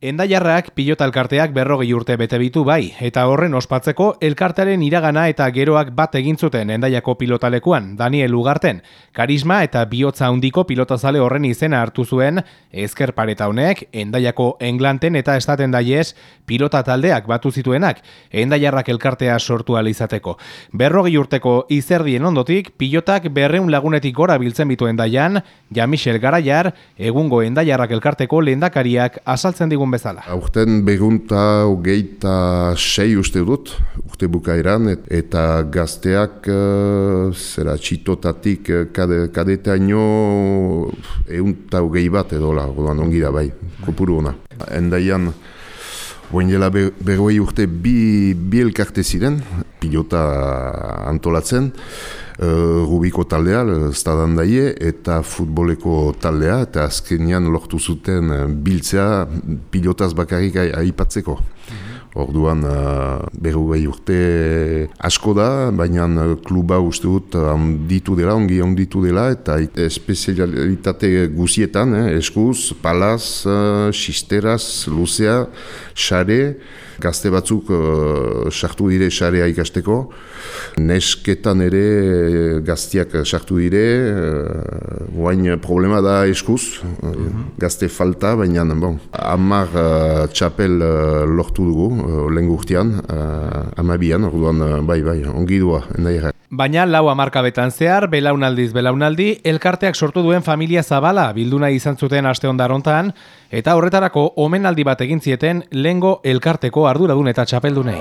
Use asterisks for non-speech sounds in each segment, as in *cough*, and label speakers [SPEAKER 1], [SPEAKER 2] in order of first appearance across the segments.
[SPEAKER 1] Endaiarrak pilota elkarteak berrogei urte bete bitu bai, eta horren ospatzeko elkartearen iragana eta geroak bat egin zuten endaiako pilotalekuan, Daniel Ugarten. Karisma eta bihotza handiko pilotazale horren izena hartu zuen, ezker pareta honek, endaiako englanten eta estaten daiez pilota taldeak batu zituenak, endaiarrak elkartea sortu izateko. Berrogei urteko izerdien ondotik, pilotak berreun lagunetik gora biltzen bitu endaian, Jamisel Garaiar, egungo endaiarrak elkarteko lehendakariak asaltzen digun bezala.
[SPEAKER 2] Aurten begunta hogeita sei uste dut, urte bukairan, eta gazteak uh, zera txitotatik uh, kade, kadetaino egun eta hogei bat edo la, ongi da bai, kopuru hona. Endaian, Oen dela berroi urte bi, bi elkarte ziren, pilota antolatzen, uh, Rubiko taldea, stadan daie, eta futboleko taldea, eta azkenian lortu zuten biltzea pilotaz bakarrik aipatzeko. Orduan, uh, berrogei urte asko da, baina kluba uste dut onditu dela, ongi onditu dela, eta espezialitate guzietan, eh, eskuz, palaz, uh, xisteraz, luzea, xare, gazte batzuk uh, sartu dire xarea ikasteko, nesketan ere gaztiak sartu dire, uh, problema da eskuz, gazte falta, baina bon, amar txapel lortu dugu, uh, lehen gurtian, uh, amabian, orduan, bai, bai, ongi dua,
[SPEAKER 1] Baina lau amarkabetan zehar, belaunaldiz belaunaldi, elkarteak sortu duen familia zabala bilduna izan zuten aste ondarontan, eta horretarako omenaldi bat egin zieten lengo elkarteko arduradun eta txapeldunei.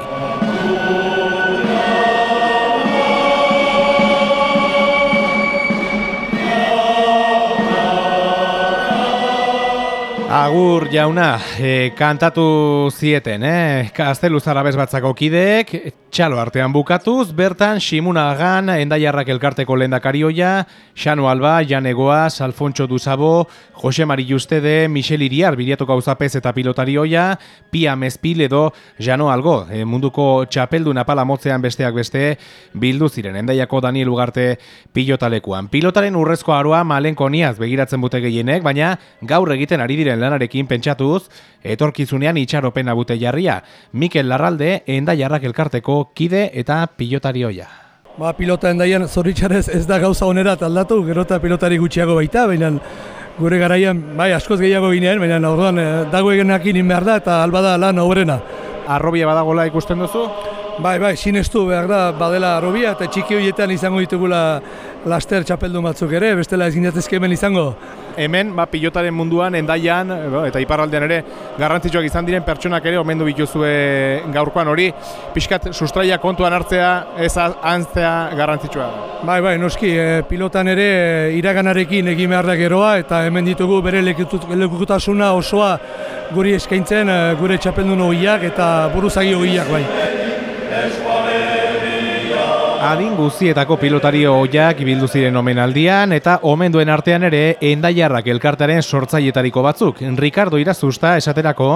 [SPEAKER 1] Agur jauna, e, kantatu zieten, eh? Kastelu zarabez batzako kideek, txalo artean bukatuz, bertan Simuna Agan, Endaiarrak elkarteko lehendakarioia, Xano Alba, Janegoaz, Alfonso Duzabo, Jose Mari Justede, Michel Iriar, Biriato Gauzapez eta pilotarioia, Pia Mezpil edo Jano Algo, e, munduko txapeldu napala motzean besteak beste, bildu ziren, Endaiako Daniel Ugarte pilotalekuan. Pilotaren urrezko aroa malenko niaz begiratzen bute gehienek, baina gaur egiten ari diren lanarekin pentsatuz, etorkizunean itxaropen abute jarria. Mikel Larralde, endaiarrak elkarteko kide eta pilotarioia.
[SPEAKER 3] Ba, pilota endaian zoritxarez ez da gauza onera aldatu, gero eta pilotari gutxiago baita, baina gure garaian, bai, askoz gehiago ginean, baina orduan eh, dago egenakin behar da eta albada lan horrena.
[SPEAKER 1] Arrobia badagola ikusten duzu?
[SPEAKER 3] Bai, bai, sinestu behar da, badela arrobia eta txiki horietan izango ditugula laster txapeldu batzuk ere, bestela ez ginatezke hemen izango
[SPEAKER 1] hemen ba, pilotaren munduan, endaian, eta iparraldean ere, garrantzitsuak izan diren pertsonak ere, omendu bituzue gaurkoan hori, pixkat sustraia kontuan hartzea, ez antzea garrantzitsua.
[SPEAKER 3] Bai, bai, noski, e, pilotan ere iraganarekin egin behar da geroa, eta hemen ditugu bere lekutasuna osoa guri eskaintzen, gure txapeldun hoiak eta buruzagi hoiak bai.
[SPEAKER 1] Adin guzietako pilotario hoiak bildu ziren omenaldian eta omenduen artean ere endaiarrak elkartearen sortzaietariko batzuk. Ricardo Irazusta esaterako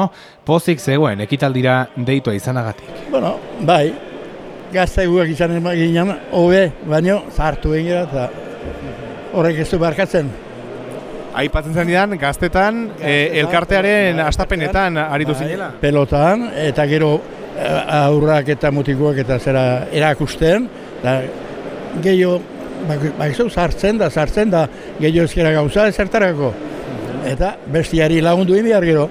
[SPEAKER 1] pozik zegoen ekitaldira deitua izanagatik.
[SPEAKER 4] Bueno, bai, gazta eguak izan ginen, hobe, baino, zartu egin eta horrek ez du barkatzen.
[SPEAKER 1] Aipatzen zen didan, gaztetan, e, elkartearen astapenetan aritu bai, zinela?
[SPEAKER 4] Pelotan, eta gero aurrak eta mutikoak eta zera erakusten, Da, gehiago, bak, sartzen da, sartzen da, gehiago ezkera gauza ezertarako. Eta bestiari lagundu behar gero.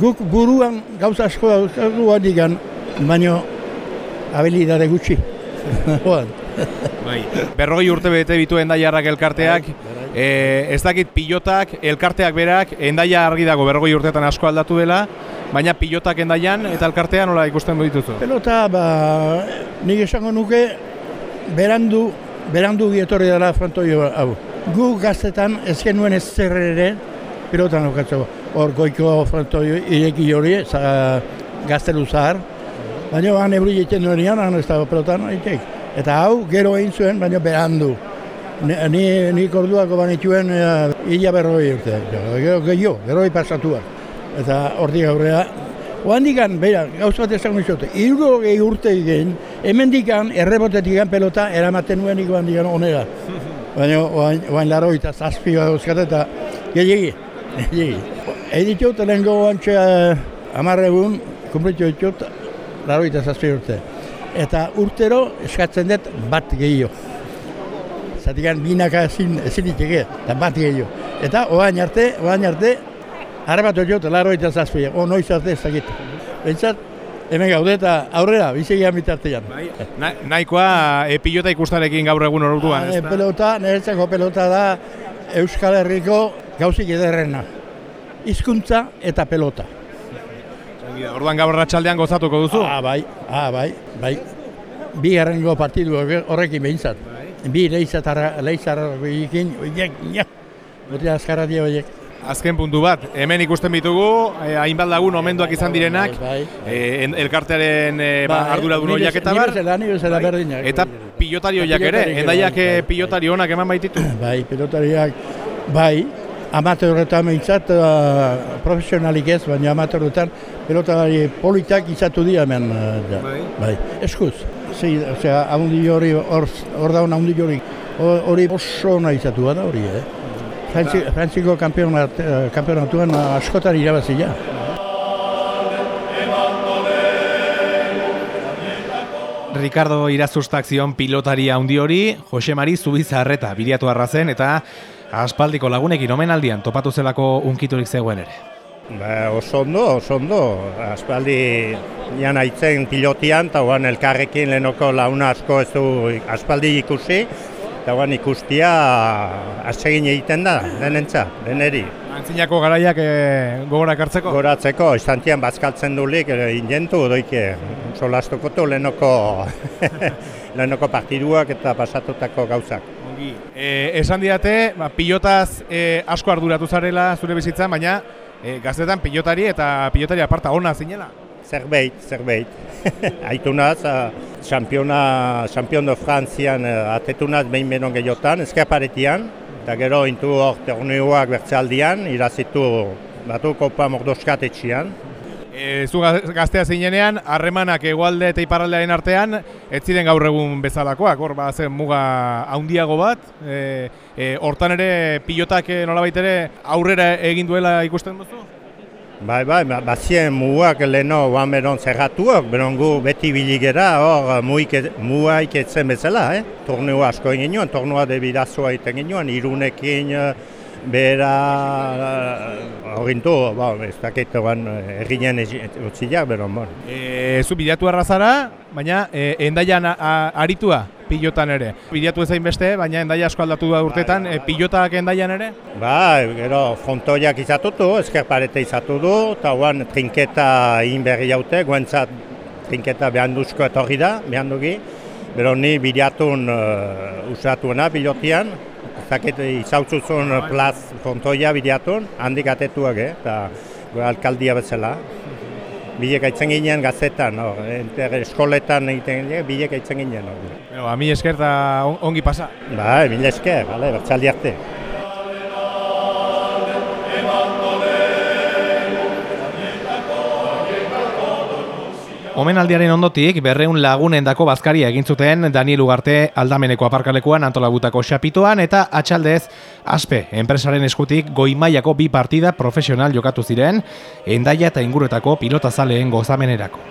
[SPEAKER 4] Guk buruan gauza asko dauzkagu digan, baino habilidade gutxi. *laughs*
[SPEAKER 1] bai. Berrogei urte bete bitu endaiarrak elkarteak, e, ez dakit pilotak, elkarteak berak, endaia argi dago berrogei urteetan asko aldatu dela, baina pilotak endaian eta elkartean nola ikusten dituzu?
[SPEAKER 4] Pelota, ba, nik esango nuke, berandu, berandu gietorri dela frontoio hau. Gu gaztetan ez genuen ez zer ere, pilotan okatzeko. Hor goiko frontoio ireki hori, za, gaztelu zahar, baina han ebru egiten duenean, han ez da pelotan, Eta hau, gero egin zuen, baina berandu. Ni, ni korduako banituen uh, ila berroi urte. Gero, gero, gero, gero, eta hortik aurrea. Oandikan, beira, gauz bat esan guzote, irgo gehi urte egin, hemen dikan, errebotetik pelota, eramaten nuen ikuan dikan onera. Baina, oain, oain laro eta zazpi bat eta gehiagi, gehiagi. Egin ditut, lehenko antxe amarre egun, kumplitu ditut, laro eta zazpi urte. Eta urtero eskatzen dut bat gehiago. Zatikan binaka ezin, ezin iteke, eta bat gehiago. Eta oain arte, oain arte, harrapatu ditut, laro eta zazpi, o noiz arte ez dakit. Bentsat, hemen gaude eta aurrera, bizigian bitartean.
[SPEAKER 1] Bai, na, nahikoa e, pilota ikustarekin gaur egun orduan,
[SPEAKER 4] Ah,
[SPEAKER 1] ez
[SPEAKER 4] pelota, niretzako pelota da Euskal Herriko gauzik ederrena. Hizkuntza eta pelota.
[SPEAKER 1] Orduan gaur ratxaldean gozatuko duzu.
[SPEAKER 4] Ah, bai, ah, bai, bai. Bi garrengo partidu horrekin behintzat. Bi lehizatarra, lehizatarrekin, oiek, ja. Botia azkarra dio oiek.
[SPEAKER 1] Azken puntu bat, hemen ikusten bitugu, eh, hainbat lagun omenduak izan direnak,
[SPEAKER 4] Bai,
[SPEAKER 1] eh, en- elkartearen eh, ba,
[SPEAKER 4] Bai,
[SPEAKER 1] arduradun horiak eta bar,
[SPEAKER 4] Nire nire zela berdinak.
[SPEAKER 1] eta pilotari horiak ere,
[SPEAKER 4] Pilotariak
[SPEAKER 1] endaiak eh,
[SPEAKER 4] bai.
[SPEAKER 1] pilotari honak eman baititu. *clears throat*
[SPEAKER 4] Bai, pelotariak, bai, amateurretan behintzat, uh, profesionalik ez, baina amateurretan pelotari politak izatu dira hemen. Uh, da.
[SPEAKER 1] Bai.
[SPEAKER 4] bai. Eskuz, zi, osea, haundi hori, hor, hor daun haundi hori, Ho- hori oso ona izatu da hori, eh? Frantzi, Frantziko kampionat, eh, kampionatuan askotan irabazia.
[SPEAKER 1] Ricardo Irazustak zion pilotari handi hori, Jose Mari Zubizarreta biliatu arrazen eta aspaldiko lagunekin omenaldian topatu zelako unkiturik zegoen ere.
[SPEAKER 5] Ba, oso ondo, oso ondo. Aspaldi jan aitzen pilotian, eta guan elkarrekin lehenoko launa asko ez du aspaldi ikusi, eta guan ikustia atsegin egiten da, denentza, deneri.
[SPEAKER 1] Antzinako garaiak e, gogorak hartzeko?
[SPEAKER 5] Goratzeko, istantian bazkaltzen dulik, e, indentu doike, solastuko du lehenoko, *laughs* lehenoko partiduak eta pasatutako gauzak.
[SPEAKER 1] E, esan diate, ba, pilotaz e, asko arduratu zarela zure bizitzan, baina e, gaztetan pilotari eta pilotari aparta ona zinela.
[SPEAKER 5] Zerbait, zerbait. *laughs* Aitunaz, championa, champion de Frantzian uh, atetunaz behin benon gehiotan, eskaparetian, eta gero intu hor torneuak bertzaldian, irazitu batu kopa mordoskat etxian.
[SPEAKER 1] E, zu ga- gaztea zinenean, harremanak egualde eta iparraldearen artean, ez ziren gaur egun bezalakoak, hor ba, zen muga handiago bat, e, e, hortan ere pilotak nolabait ere aurrera egin duela ikusten duzu?
[SPEAKER 5] Bai, bai, ba- bazien muak leheno oan beron zerratuak, beron gu beti biligera hor muaik etzen bezala, eh? Torneo asko egin nuen, tornua de bidazua egiten genuen, irunekin, bera, horintu, ba, ez dakit oan errinen utziak, beron, bon.
[SPEAKER 1] E, zu bilatu arrazara, baina e, endaian a- a- aritua pilotan ere. Bilatu ezain beste, baina endaia asko aldatu da urtetan, e, pilotak endaian ere?
[SPEAKER 5] Ba, gero frontoiak izatutu, eskerparete izatu du, eta oan trinketa egin berri jaute, guentzat trinketa behanduzko etorri da, behandugi. Bero ni bideatun uh, usatuena pilotian, zaket izautzuzun plaz frontoia bideatun, handik atetuak, eh, eta gure alkaldia bezala. Bilek aitzen ginen gazetan, enter eskoletan egiten ginen, bilek aitzen ginen. Hor.
[SPEAKER 1] Bueno, a mi esker eta on- ongi pasa.
[SPEAKER 5] Ba, mila esker, bale, bertzaldi arte.
[SPEAKER 1] Omenaldiaren ondotik, berreun lagunendako bazkaria egin zuten Daniel Ugarte aldameneko aparkalekuan antolagutako xapitoan eta atxaldez aspe enpresaren eskutik goimaiako bi partida profesional jokatu ziren, endaia eta inguretako pilotazaleen gozamenerako.